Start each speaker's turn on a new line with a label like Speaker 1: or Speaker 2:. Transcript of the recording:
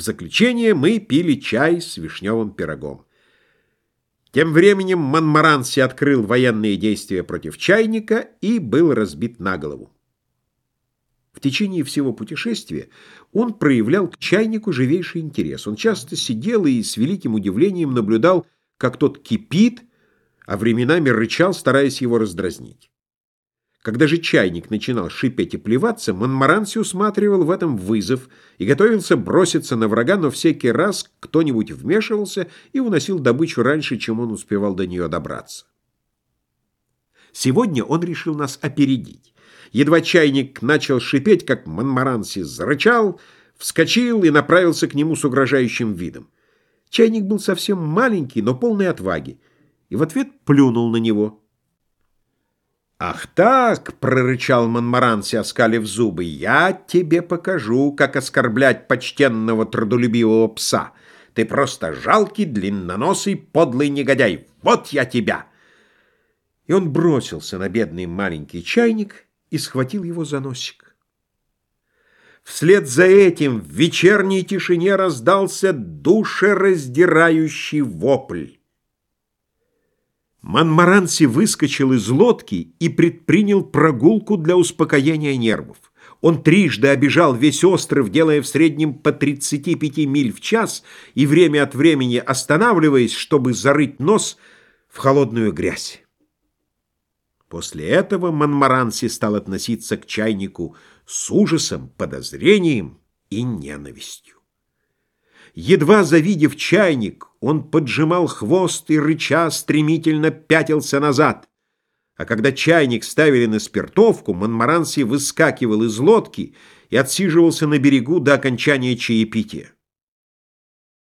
Speaker 1: В заключение мы пили чай с вишневым пирогом. Тем временем Монмаранси открыл военные действия против чайника и был разбит на голову. В течение всего путешествия он проявлял к чайнику живейший интерес. Он часто сидел и с великим удивлением наблюдал, как тот кипит, а временами рычал, стараясь его раздразнить. Когда же чайник начинал шипеть и плеваться, Монмаранси усматривал в этом вызов и готовился броситься на врага, но всякий раз кто-нибудь вмешивался и уносил добычу раньше, чем он успевал до нее добраться. Сегодня он решил нас опередить. Едва чайник начал шипеть, как Монмаранси зарычал, вскочил и направился к нему с угрожающим видом. Чайник был совсем маленький, но полный отваги, и в ответ плюнул на него. «Ах так!» — прорычал Монмаранси, оскалив зубы. «Я тебе покажу, как оскорблять почтенного трудолюбивого пса. Ты просто жалкий, длинноносый, подлый негодяй. Вот я тебя!» И он бросился на бедный маленький чайник и схватил его за носик. Вслед за этим в вечерней тишине раздался душераздирающий вопль. Манмаранси выскочил из лодки и предпринял прогулку для успокоения нервов. Он трижды обежал весь остров, делая в среднем по 35 миль в час и время от времени останавливаясь, чтобы зарыть нос в холодную грязь. После этого Манмаранси стал относиться к чайнику с ужасом, подозрением и ненавистью. Едва завидев чайник, он поджимал хвост и, рыча, стремительно пятился назад. А когда чайник ставили на спиртовку, Монмаранси выскакивал из лодки и отсиживался на берегу до окончания чаепития.